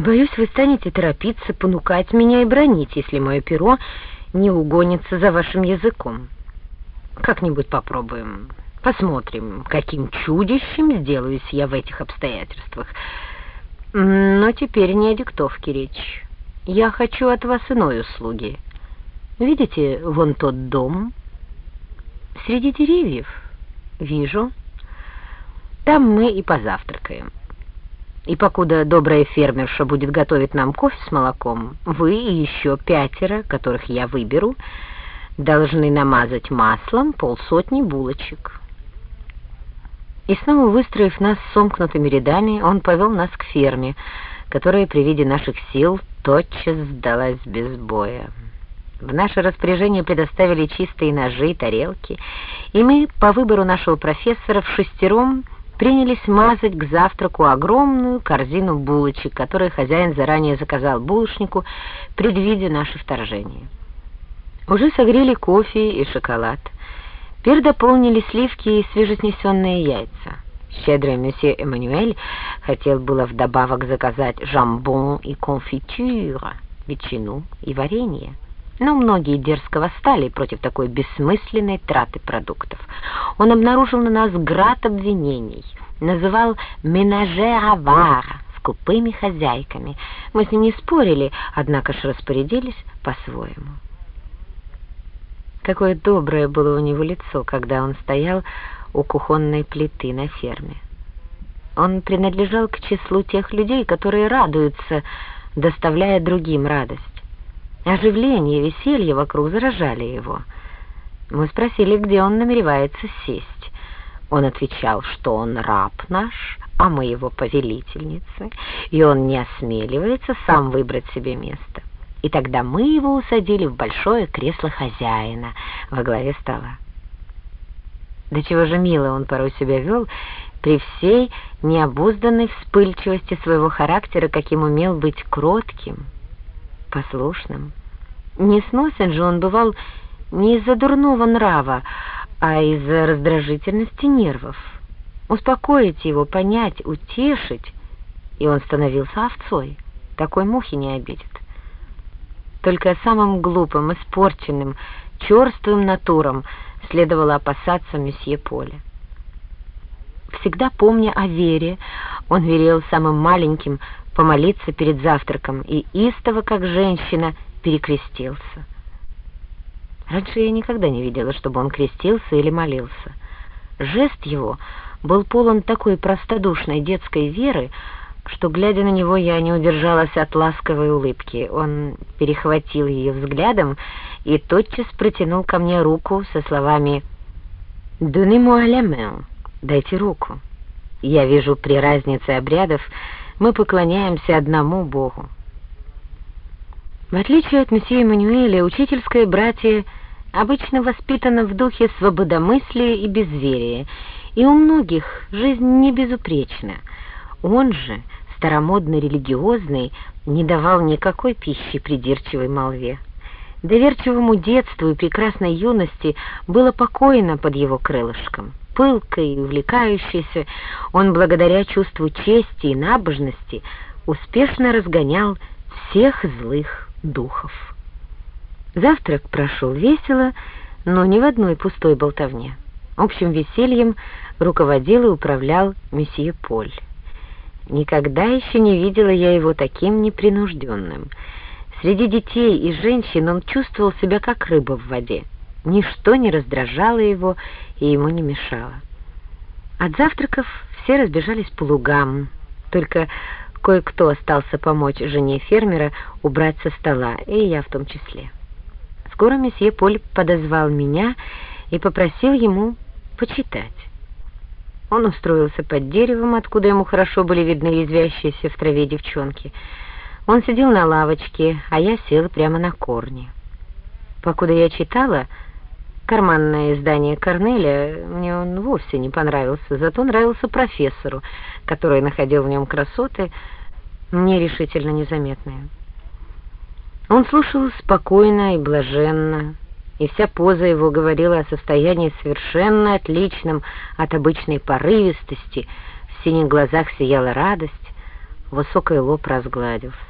Боюсь, вы станете торопиться, понукать меня и бронить, если мое перо не угонится за вашим языком. Как-нибудь попробуем. Посмотрим, каким чудищем сделаюсь я в этих обстоятельствах. Но теперь не о диктовке речь. Я хочу от вас иной услуги. Видите, вон тот дом? Среди деревьев. Вижу. Там мы и позавтракаем. И покуда добрая фермерша будет готовить нам кофе с молоком, вы и еще пятеро, которых я выберу, должны намазать маслом полсотни булочек. И снова выстроив нас сомкнутыми рядами, он повел нас к ферме, которая при виде наших сил тотчас сдалась без боя. В наше распоряжение предоставили чистые ножи и тарелки, и мы, по выбору нашего профессора, в шестером принялись мазать к завтраку огромную корзину булочек, которые хозяин заранее заказал булочнику, предвидя наше вторжение. Уже согрели кофе и шоколад. Теперь дополнили сливки и свежеснесенные яйца. Щедрый месье Эммануэль хотел было вдобавок заказать жамбон и конфитюра, ветчину и варенье. Но многие дерзко восстали против такой бессмысленной траты продуктов. Он обнаружил на нас град обвинений, называл «менажер авара» скупыми хозяйками. Мы с ним не спорили, однако же распорядились по-своему. Какое доброе было у него лицо, когда он стоял у кухонной плиты на ферме. Он принадлежал к числу тех людей, которые радуются, доставляя другим радость. Оживление и веселье вокруг заражали его. Мы спросили, где он намеревается сесть. Он отвечал, что он раб наш, а мы его повелительницы, и он не осмеливается сам выбрать себе место. И тогда мы его усадили в большое кресло хозяина во главе стола. До чего же мило он порой себя вел при всей необузданной вспыльчивости своего характера, каким умел быть кротким, послушным. Несносен же он бывал не из-за дурного нрава, а из-за раздражительности нервов. Успокоить его, понять, утешить, и он становился овцой. Такой мухи не обидит. Только самым глупым, испорченным, черствым натурам следовало опасаться месье Поля. Всегда помня о вере, он велел самым маленьким помолиться перед завтраком и истово, как женщина, перекрестился. Раньше я никогда не видела, чтобы он крестился или молился. Жест его был полон такой простодушной детской веры, что, глядя на него, я не удержалась от ласковой улыбки. Он перехватил ее взглядом и тотчас протянул ко мне руку со словами «Donnez-moi la main» — «Дайте руку». Я вижу, при разнице обрядов мы поклоняемся одному Богу. В отличие от месье Эммануэля, учительское братье обычно воспитано в духе свободомыслия и безверия, и у многих жизнь не безупречна. Он же старомодно-религиозный, не давал никакой пищи придирчивой молве. Доверчивому детству и прекрасной юности было покойно под его крылышком. Пылкой и увлекающийся, он благодаря чувству чести и набожности успешно разгонял всех злых духов. Завтрак прошел весело, но ни в одной пустой болтовне. Общим весельем руководил и управлял месье Поль. Никогда еще не видела я его таким непринужденным. Среди детей и женщин он чувствовал себя как рыба в воде. Ничто не раздражало его и ему не мешало. От завтраков все разбежались по лугам, только кое-кто остался помочь жене фермера убрать со стола, и я в том числе. Скоро месье Поль подозвал меня и попросил ему почитать. Он устроился под деревом, откуда ему хорошо были видны резвящиеся в траве девчонки. Он сидел на лавочке, а я села прямо на корне. Покуда я читала, карманное издание Корнеля, мне он вовсе не понравился, зато нравился профессору, который находил в нем красоты, мне решительно незаметные. Он слушал спокойно и блаженно, и вся поза его говорила о состоянии совершенно отличном от обычной порывистости, в синих глазах сияла радость. Высокий лоб разгладился.